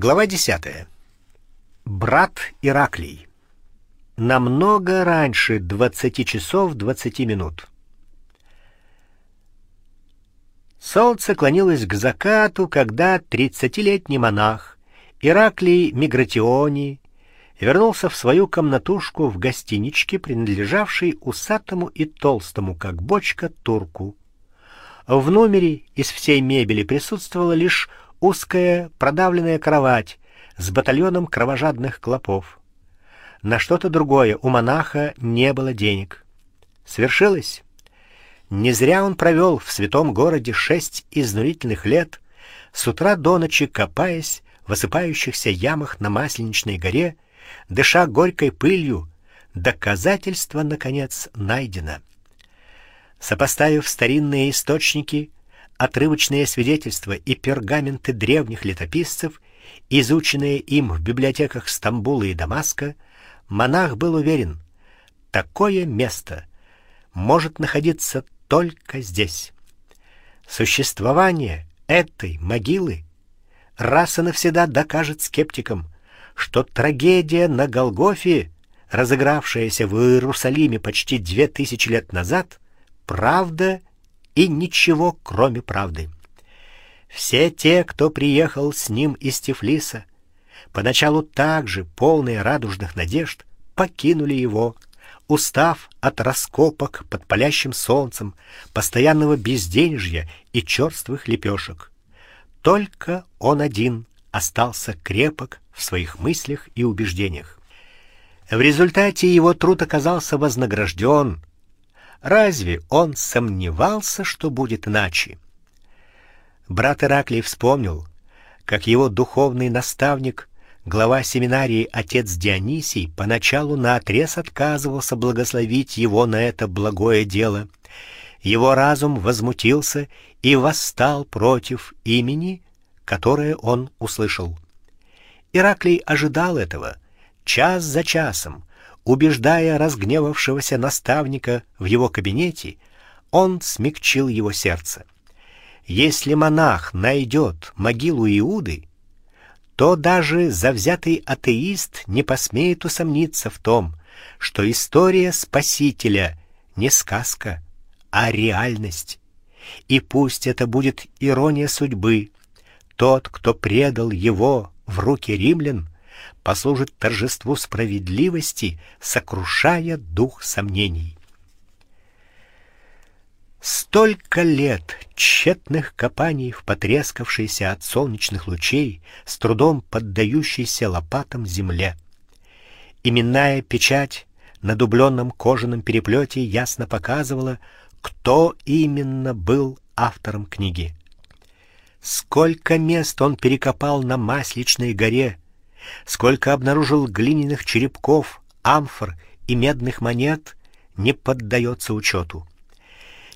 Глава 10. Брат Ираклий. Намного раньше 20 часов 20 минут. Солнце клонилось к закату, когда тридцатилетний монах Ираклий Мигратиони вернулся в свою комнатушку в гостиничке, принадлежавшей усатому и толстому, как бочка, турку. В номере из всей мебели присутствовала лишь узкая продавленная кровать с батальоном кровожадных клопов. На что-то другое у монаха не было денег. Свершилось. Не зря он провел в святом городе шесть изнурительных лет, с утра до ночи копаясь в осыпающихся ямах на Масленичной горе, дыша горькой пылью. Доказательство наконец найдено. Сопоставив старинные источники, отрывочные свидетельства и пергаменты древних летописцев, изученные им в библиотеках Стамбула и Дамаска, монах был уверен, такое место может находиться только здесь. Существование этой могилы раз и навсегда докажет скептикам, что трагедия на Голгофе, разыгравшаяся в Иерусалиме почти две тысячи лет назад, правда и ничего, кроме правды. Все те, кто приехал с ним из Тифлиса, поначалу также полные радужных надежд, покинули его, устав от раскопок под палящим солнцем, постоянного безденежья и черствых лепешек. Только он один остался крепок в своих мыслях и убеждениях. В результате его труд оказался вознагражден, Разве он сомневался, что будет иначе? Брат Ираклий вспомнил, как его духовный наставник, глава семинарии отец Дионисий, поначалу наотрез отказывался благословить его на это благое дело. Его разум возмутился и восстал против имени, которое он услышал. Ираклий ожидал этого час за часом, Убеждая разгневавшегося наставника в его кабинете, он смягчил его сердце. Если монах найдет могилу Иуды, то даже завзятый атеист не посмеет усомниться в том, что история Спасителя не сказка, а реальность. И пусть это будет ирония судьбы, тот, кто предал его в руки римлян, послужит торжеству справедливости, сокрушая дух сомнений. Столько лет тщетных копаний в потрескавшейся от солнечных лучей, с трудом поддающейся лопатам земле. Именная печать на дубленном кожаном переплете ясно показывала, кто именно был автором книги. Сколько мест он перекопал на Масличной горе, сколько обнаружил глиняных черепков, амфор и медных монет, не поддается учету.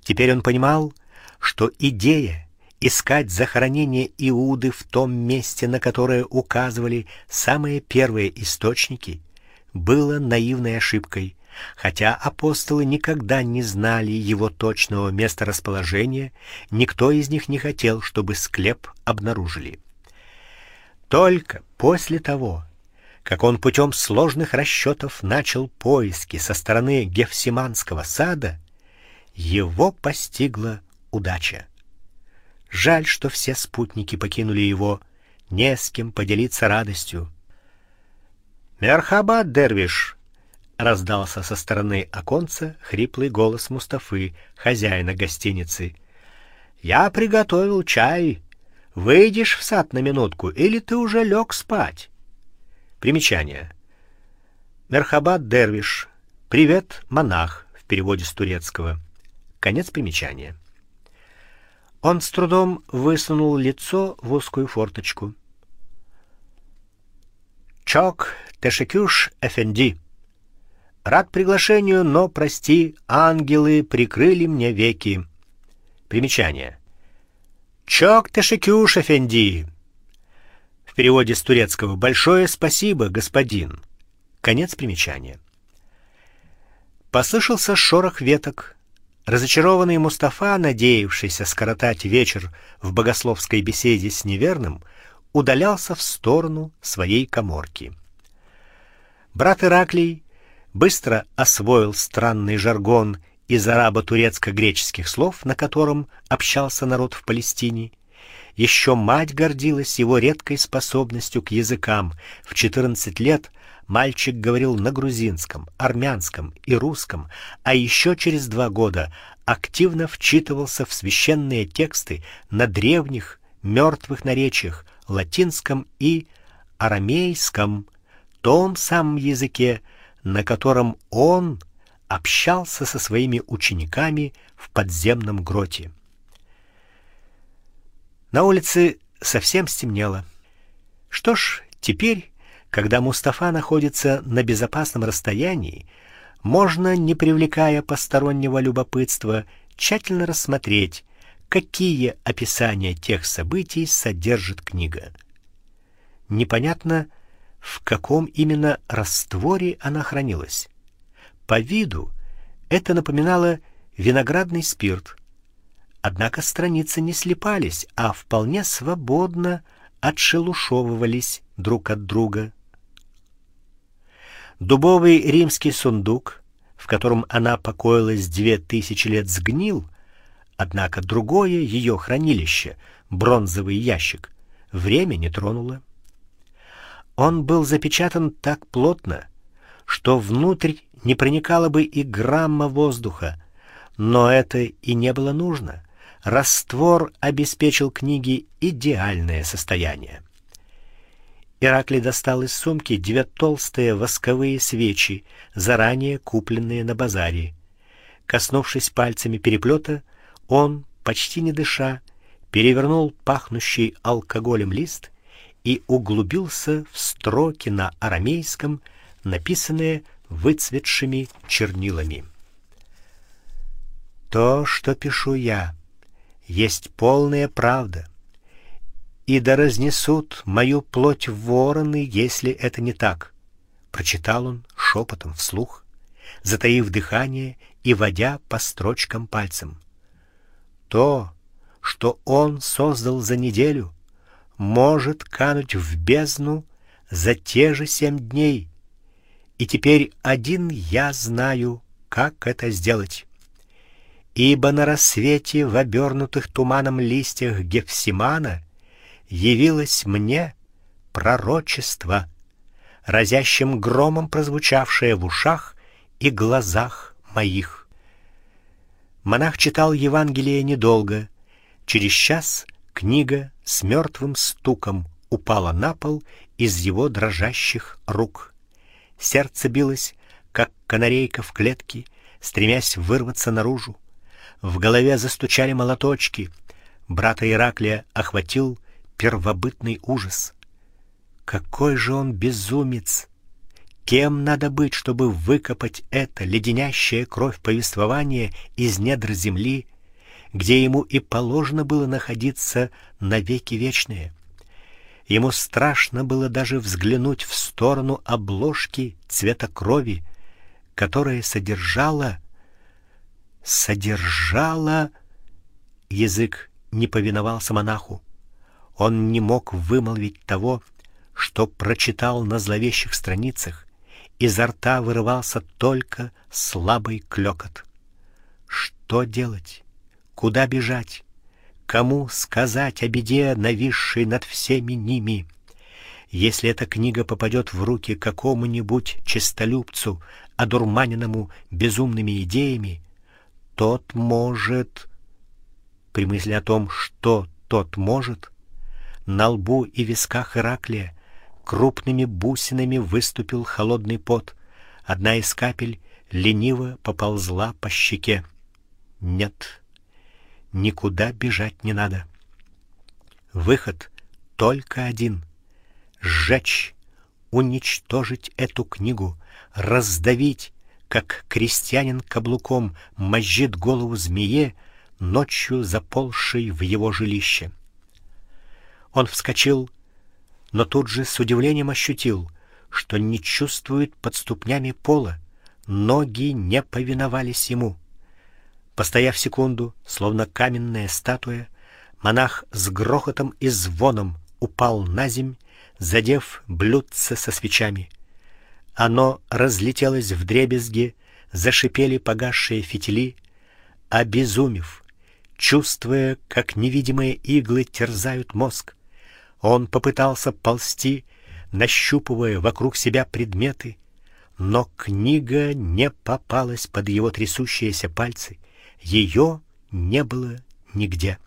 Теперь он понимал, что идея искать захоронение Иуды в том месте, на которое указывали самые первые источники, было наивной ошибкой, хотя апостолы никогда не знали его точного месторасположения, никто из них не хотел, чтобы склеп обнаружили. Только после того, как он путем сложных расчетов начал поиски со стороны Гефсиманского сада, его постигла удача. Жаль, что все спутники покинули его, не с кем поделиться радостью. "Мерхаба, дервиш", раздался со стороны оконца хриплый голос Мустафы, хозяина гостиницы. "Я приготовил чай Выйдешь в сад на минутку или ты уже лег спать? Примечание. Мерхабад дервиш. Привет, монах в переводе с турецкого. Конец примечания. Он с трудом высунул лицо в узкую форточку. Чок Тешекюш Эфенди. Рад приглашению, но прости, ангелы прикрыли мне веки. Примечание. Чок Тешекюш Эфенди. В переводе с турецкого большое спасибо, господин. Конец примечания. Послышался шорох веток. Разочарованный Мустафа, надеявшийся скоротать вечер в богословской беседе с неверным, удалялся в сторону своей каморки. Брат Ираклий быстро освоил странный жаргон из арабо-турецко-греческих слов, на котором общался народ в Палестине. Еще мать гордилась его редкой способностью к языкам. В 14 лет мальчик говорил на грузинском, армянском и русском, а еще через два года активно вчитывался в священные тексты на древних мертвых наречиях латинском и арамейском, том самом языке, на котором он общался со своими учениками в подземном гроте. На улице совсем стемнело. Что ж, теперь, когда Мустафа находится на безопасном расстоянии, можно, не привлекая постороннего любопытства, тщательно рассмотреть, какие описания тех событий содержит книга. Непонятно, в каком именно растворе она хранилась. По виду это напоминало виноградный спирт. Однако страницы не слипались, а вполне свободно отшелушевывались друг от друга. Дубовый римский сундук, в котором она покоилась две тысячи лет, сгнил, однако другое ее хранилище, бронзовый ящик, время не тронуло. Он был запечатан так плотно, что внутрь не проникало бы и грамма воздуха, но это и не было нужно. Раствор обеспечил книге идеальное состояние. Ираклий достал из сумки две толстые восковые свечи, заранее купленные на базаре. Коснувшись пальцами переплета, он, почти не дыша, перевернул пахнущий алкоголем лист и углубился в строки на арамейском, написанные выцветшими чернилами. То, что пишу я, есть полная правда. И да разнесут мою плоть вороны, если это не так, прочитал он шепотом вслух, затаив дыхание и водя по строчкам пальцем. То, что он создал за неделю, может кануть в бездну за те же семь дней. И теперь один я знаю, как это сделать. Ибо на рассвете в обернутых туманом листьях Гефсимана явилось мне пророчество, разящим громом прозвучавшее в ушах и глазах моих. Монах читал Евангелие недолго. Через час Книга с мертвым стуком упала на пол из его дрожащих рук. Сердце билось, как канарейка в клетке, стремясь вырваться наружу. В голове застучали молоточки. Брата Ираклия охватил первобытный ужас. Какой же он безумец! Кем надо быть, чтобы выкопать это леденящее кровь повествование из недр земли где ему и положено было находиться навеки вечные. Ему страшно было даже взглянуть в сторону обложки цвета крови, которая содержала содержала язык не повиновался монаху. Он не мог вымолвить того, что прочитал на зловещих страницах. Изо рта вырывался только слабый клёкот. Что делать? Куда бежать? Кому сказать о беде, нависшей над всеми ними? Если эта книга попадет в руки какому-нибудь честолюбцу, одурманенному безумными идеями, тот может при мысли о том, что тот может, на лбу и висках Ираклия крупными бусинами выступил холодный пот. Одна из капель лениво поползла по щеке. Нет. Никуда бежать не надо. Выход только один: сжечь, уничтожить эту книгу, раздавить, как крестьянин каблуком мозжит голову змее, ночью заползшей в его жилище. Он вскочил, но тут же с удивлением ощутил, что не чувствует под ступнями пола. Ноги не повиновались ему. Постояв секунду, словно каменная статуя, монах с грохотом и звоном упал на земь, задев блюдце со свечами. Оно разлетелось вдребезги, зашипели погасшие фитили, обезумев, чувствуя, как невидимые иглы терзают мозг. Он попытался ползти, нащупывая вокруг себя предметы, но книга не попалась под его трясущиеся пальцы. Ее не было нигде.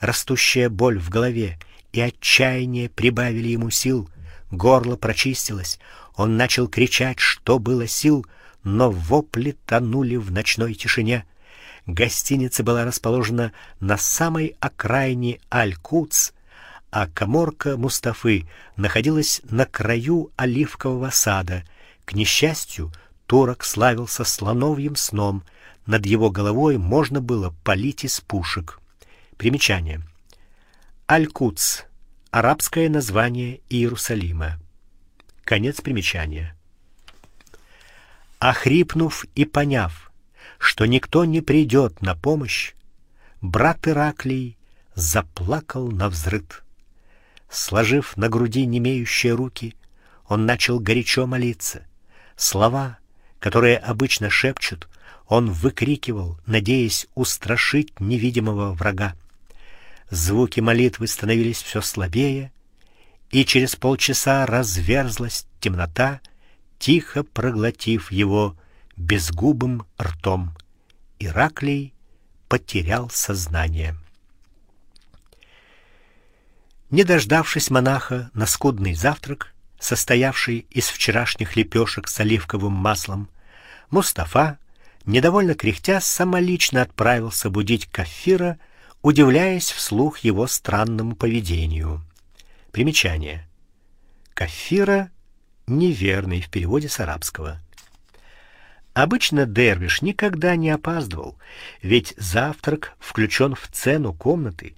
Растущая боль в голове и отчаяние прибавили ему сил. Горло прочистилось. Он начал кричать, что было сил, но вопли тонули в ночной тишине. Гостиница была расположена на самой окраине Аль-Куц, а каморка Мустафы находилась на краю оливкового сада. К несчастью, турок славился слоновьим сном. Над его головой можно было палить из пушек. Примечание. Аль-Куц арабское название Иерусалима. Конец примечания. Охрипнув и поняв, что никто не придет на помощь, брат Ираклий заплакал на взрыд. Сложив на груди немеющие руки, он начал горячо молиться. Слова, которые обычно шепчут, он выкрикивал, надеясь устрашить невидимого врага. Звуки молитвы становились все слабее, и через полчаса разверзлась темнота, тихо проглотив его безгубым ртом. Ираклий потерял сознание. Не дождавшись монаха на скудный завтрак, состоявший из вчерашних лепешек с оливковым маслом, Мустафа, недовольно кряхтя, самолично отправился будить Кафира удивляясь вслух его странному поведению. Примечание. Кафира неверный в переводе с арабского. Обычно дервиш никогда не опаздывал, ведь завтрак включен в цену комнаты,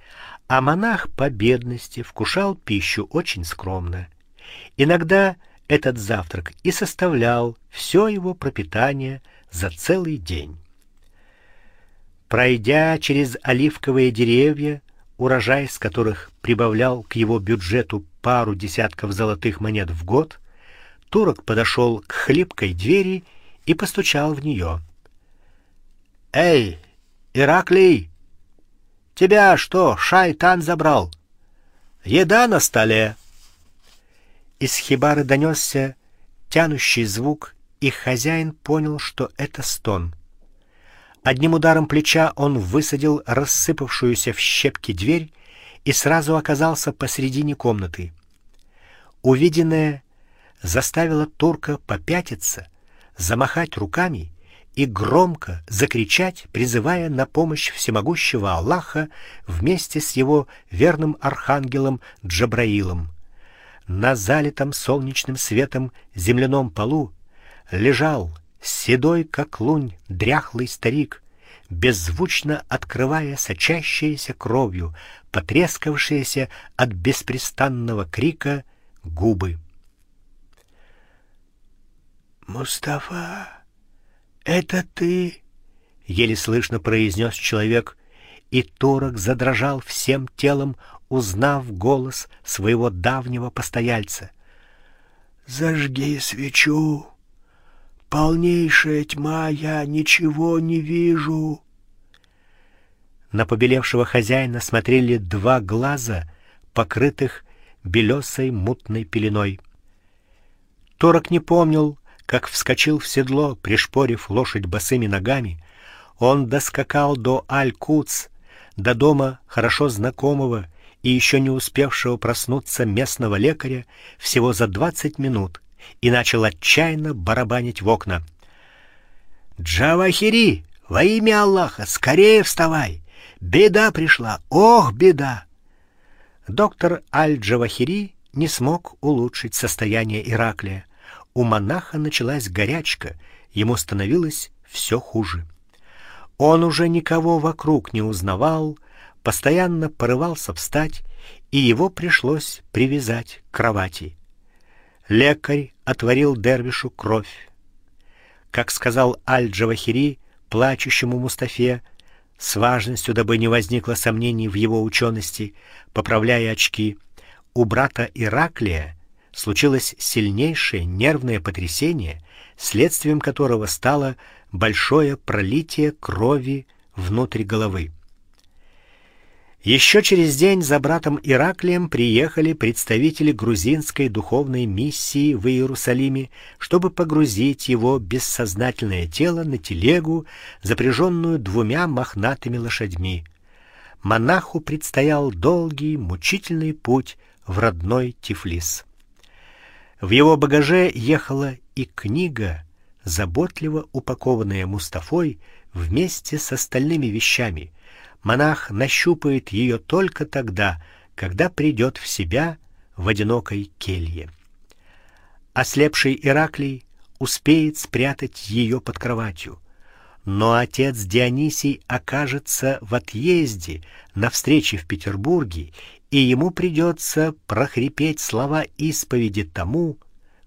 а монах по бедности вкушал пищу очень скромно. Иногда этот завтрак и составлял все его пропитание за целый день. Пройдя через оливковые деревья, урожай с которых прибавлял к его бюджету пару десятков золотых монет в год, турок подошел к хлипкой двери и постучал в нее. Эй, Ираклий, тебя что, шайтан забрал? Еда на столе. Из хибары донесся тянущий звук, и хозяин понял, что это стон. Одним ударом плеча он высадил рассыпавшуюся в щепки дверь и сразу оказался посредине комнаты. Увиденное заставило турка попятиться, замахать руками и громко закричать, призывая на помощь всемогущего Аллаха вместе с его верным архангелом Джабраилом. На залитом солнечным светом земляном полу лежал седой как лунь дряхлый старик, беззвучно открывая сочащиеся кровью, потрескавшиеся от беспрестанного крика губы. Мустафа, это ты? еле слышно произнес человек, и Торок задрожал всем телом, узнав голос своего давнего постояльца. Зажги свечу, Полнейшая тьма, я ничего не вижу. На побелевшего хозяина смотрели два глаза, покрытых белесой мутной пеленой. Торок не помнил, как вскочил в седло, пришпорив лошадь босыми ногами. Он доскакал до Аль-Куц, до дома хорошо знакомого и еще не успевшего проснуться местного лекаря всего за двадцать минут и начал отчаянно барабанить в окна. Джавахири, во имя Аллаха, скорее вставай. Беда пришла. Ох, беда. Доктор Аль-Джавахири не смог улучшить состояние Ираклия. У монаха началась горячка, ему становилось все хуже. Он уже никого вокруг не узнавал, постоянно порывался встать, и его пришлось привязать к кровати. Лекарь отворил дервишу кровь. Как сказал Аль-Джавахири плачущему Мустафе, с важностью, дабы не возникло сомнений в его учености, поправляя очки, у брата Ираклия случилось сильнейшее нервное потрясение, следствием которого стало большое пролитие крови внутрь головы. Еще через день за братом Ираклием приехали представители грузинской духовной миссии в Иерусалиме, чтобы погрузить его бессознательное тело на телегу, запряженную двумя мохнатыми лошадьми. Монаху предстоял долгий, мучительный путь в родной Тифлис. В его багаже ехала и книга, заботливо упакованная Мустафой вместе с остальными вещами. Монах нащупает ее только тогда, когда придет в себя в одинокой келье. Ослепший Ираклий успеет спрятать ее под кроватью. Но отец Дионисий окажется в отъезде на встрече в Петербурге и ему придется прохрипеть слова исповеди тому,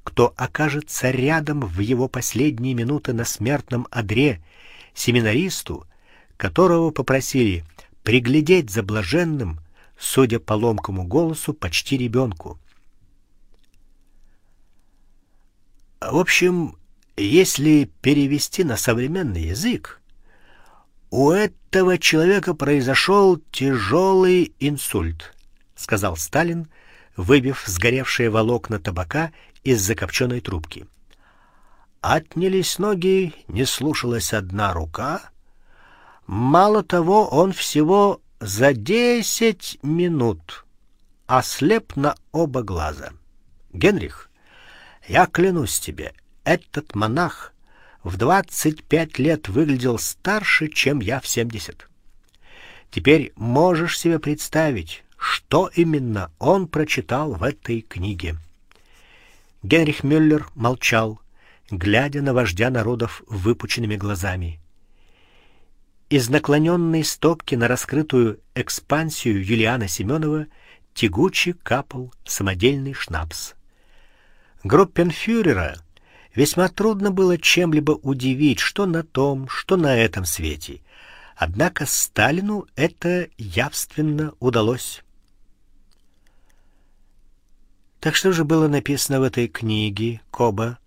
кто окажется рядом в его последние минуты на смертном одре, семинаристу, которого попросили приглядеть за блаженным, судя по ломкому голосу, почти ребенку. В общем, если перевести на современный язык, у этого человека произошел тяжелый инсульт сказал Сталин, выбив сгоревшие волокна табака из закопченной трубки. Отнялись ноги, не слушалась одна рука. Мало того, он всего за десять минут ослеп на оба глаза. Генрих, я клянусь тебе, этот монах в двадцать пять лет выглядел старше, чем я в семьдесят. Теперь можешь себе представить, что именно он прочитал в этой книге. Генрих Мюллер молчал, глядя на вождя народов выпученными глазами. Из наклоненной стопки на раскрытую экспансию Юлиана Семенова тягуче капал самодельный шнапс. Группенфюрера весьма трудно было чем-либо удивить, что на том, что на этом свете. Однако Сталину это явственно удалось. Так что же было написано в этой книге, Коба?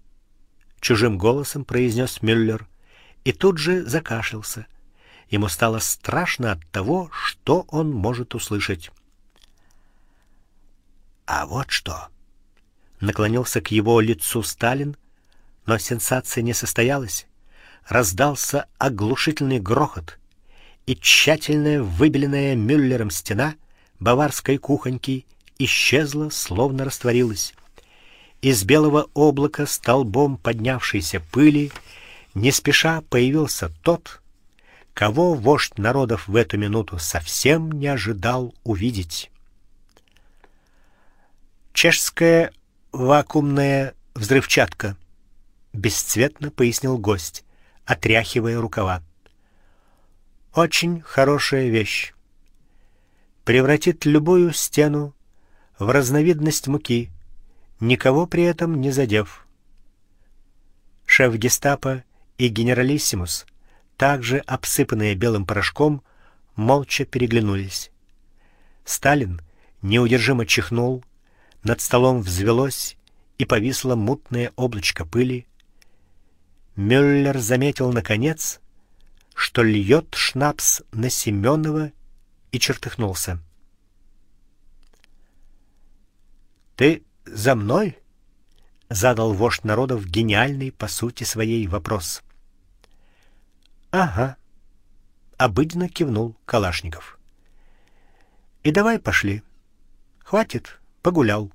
чужим голосом произнес Мюллер и тут же закашлялся. Ему стало страшно от того, что он может услышать. А вот что. Наклонился к его лицу Сталин, но сенсация не состоялась. Раздался оглушительный грохот, и тщательная выбеленная Мюллером стена баварской кухоньки исчезла, словно растворилась. Из белого облака столбом поднявшейся пыли не спеша появился тот, кого вождь народов в эту минуту совсем не ожидал увидеть. Чешская вакуумная взрывчатка, бесцветно пояснил гость, отряхивая рукава. Очень хорошая вещь. Превратит любую стену в разновидность муки, никого при этом не задев. Шеф Гестапо и генералиссимус, также обсыпанные белым порошком, молча переглянулись. Сталин неудержимо чихнул, над столом взвелось и повисло мутное облачко пыли. Мюллер заметил наконец, что льет шнапс на Семенова и чертыхнулся. Ты за мной? задал вождь народов гениальный по сути своей вопрос. Ага. Обыденно кивнул Калашников. И давай пошли. Хватит, погулял.